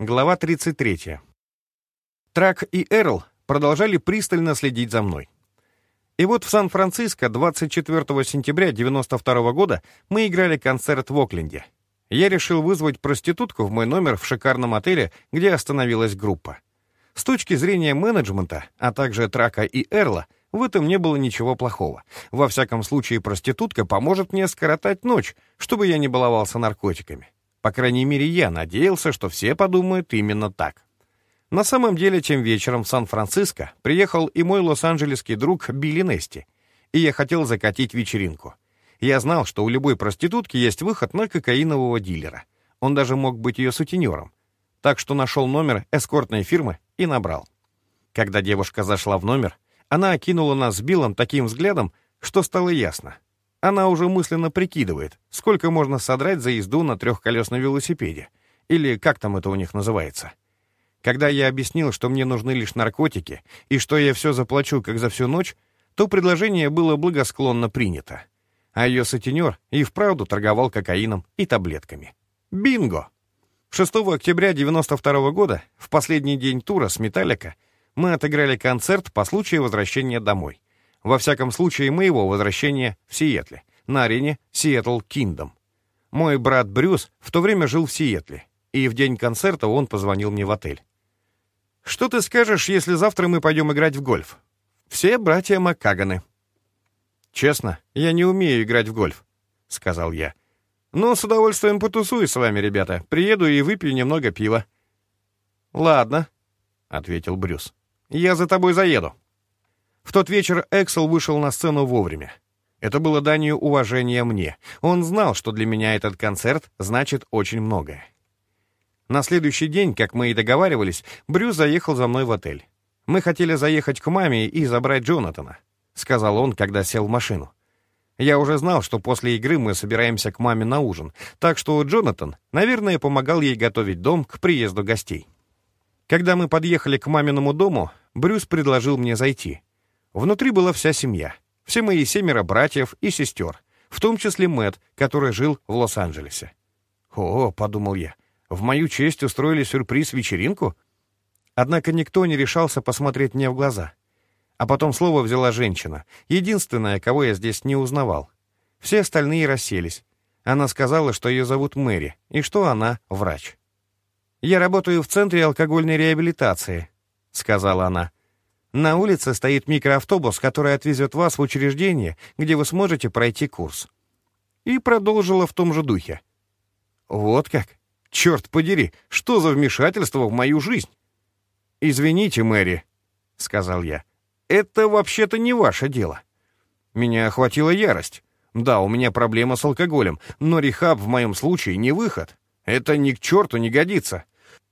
Глава 33. Трак и Эрл продолжали пристально следить за мной. И вот в Сан-Франциско 24 сентября 92 года мы играли концерт в Окленде. Я решил вызвать проститутку в мой номер в шикарном отеле, где остановилась группа. С точки зрения менеджмента, а также Трака и Эрла, в этом не было ничего плохого. Во всяком случае, проститутка поможет мне скоротать ночь, чтобы я не баловался наркотиками. По крайней мере, я надеялся, что все подумают именно так. На самом деле, тем вечером в Сан-Франциско приехал и мой лос-анджелесский друг Билли Нести, и я хотел закатить вечеринку. Я знал, что у любой проститутки есть выход на кокаинового дилера. Он даже мог быть ее сутенером. Так что нашел номер эскортной фирмы и набрал. Когда девушка зашла в номер, она окинула нас с Биллом таким взглядом, что стало ясно. Она уже мысленно прикидывает, сколько можно содрать за езду на трехколесном велосипеде. Или как там это у них называется. Когда я объяснил, что мне нужны лишь наркотики, и что я все заплачу, как за всю ночь, то предложение было благосклонно принято. А ее сутенер и вправду торговал кокаином и таблетками. Бинго! 6 октября 92 года, в последний день тура с «Металлика», мы отыграли концерт по случаю возвращения домой. Во всяком случае, моего возвращения в Сиэтле, на арене Seattle Kingdom. Мой брат Брюс в то время жил в Сиэтле, и в день концерта он позвонил мне в отель. «Что ты скажешь, если завтра мы пойдем играть в гольф?» «Все братья Маккаганы». «Честно, я не умею играть в гольф», — сказал я. «Но с удовольствием потусую с вами, ребята. Приеду и выпью немного пива». «Ладно», — ответил Брюс. «Я за тобой заеду». В тот вечер Эксел вышел на сцену вовремя. Это было данью уважения мне. Он знал, что для меня этот концерт значит очень многое. На следующий день, как мы и договаривались, Брюс заехал за мной в отель. «Мы хотели заехать к маме и забрать Джонатана», — сказал он, когда сел в машину. Я уже знал, что после игры мы собираемся к маме на ужин, так что Джонатан, наверное, помогал ей готовить дом к приезду гостей. Когда мы подъехали к маминому дому, Брюс предложил мне зайти — Внутри была вся семья. Все мои семеро братьев и сестер, в том числе Мэтт, который жил в Лос-Анджелесе. «О», — подумал я, — «в мою честь устроили сюрприз-вечеринку?» Однако никто не решался посмотреть мне в глаза. А потом слово взяла женщина, единственная, кого я здесь не узнавал. Все остальные расселись. Она сказала, что ее зовут Мэри, и что она врач. «Я работаю в Центре алкогольной реабилитации», — сказала она. На улице стоит микроавтобус, который отвезет вас в учреждение, где вы сможете пройти курс». И продолжила в том же духе. «Вот как? Черт подери, что за вмешательство в мою жизнь?» «Извините, Мэри», — сказал я. «Это вообще-то не ваше дело». Меня охватила ярость. Да, у меня проблема с алкоголем, но рехаб в моем случае не выход. Это ни к черту не годится.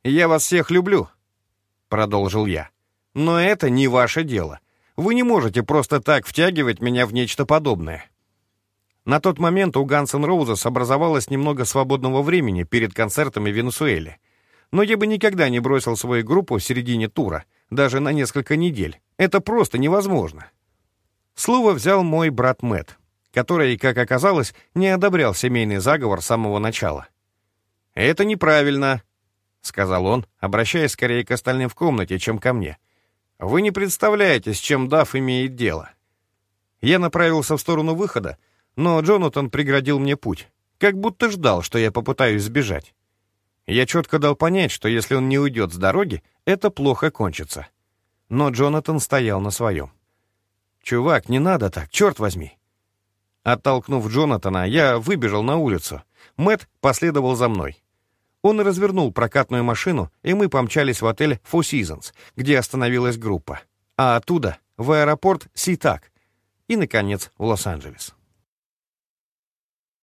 Я вас всех люблю, — продолжил я. Но это не ваше дело. Вы не можете просто так втягивать меня в нечто подобное. На тот момент у Guns N' Roses образовалось немного свободного времени перед концертами в Венесуэле. Но я бы никогда не бросил свою группу в середине тура, даже на несколько недель. Это просто невозможно. Слово взял мой брат Мэтт, который, как оказалось, не одобрял семейный заговор с самого начала. «Это неправильно», — сказал он, обращаясь скорее к остальным в комнате, чем ко мне. Вы не представляете, с чем Дафф имеет дело. Я направился в сторону выхода, но Джонатан преградил мне путь, как будто ждал, что я попытаюсь сбежать. Я четко дал понять, что если он не уйдет с дороги, это плохо кончится. Но Джонатан стоял на своем. «Чувак, не надо так, черт возьми!» Оттолкнув Джонатана, я выбежал на улицу. Мэт последовал за мной. Он развернул прокатную машину, и мы помчались в отель Four Seasons, где остановилась группа, а оттуда в аэропорт Ситак и, наконец, в Лос-Анджелес.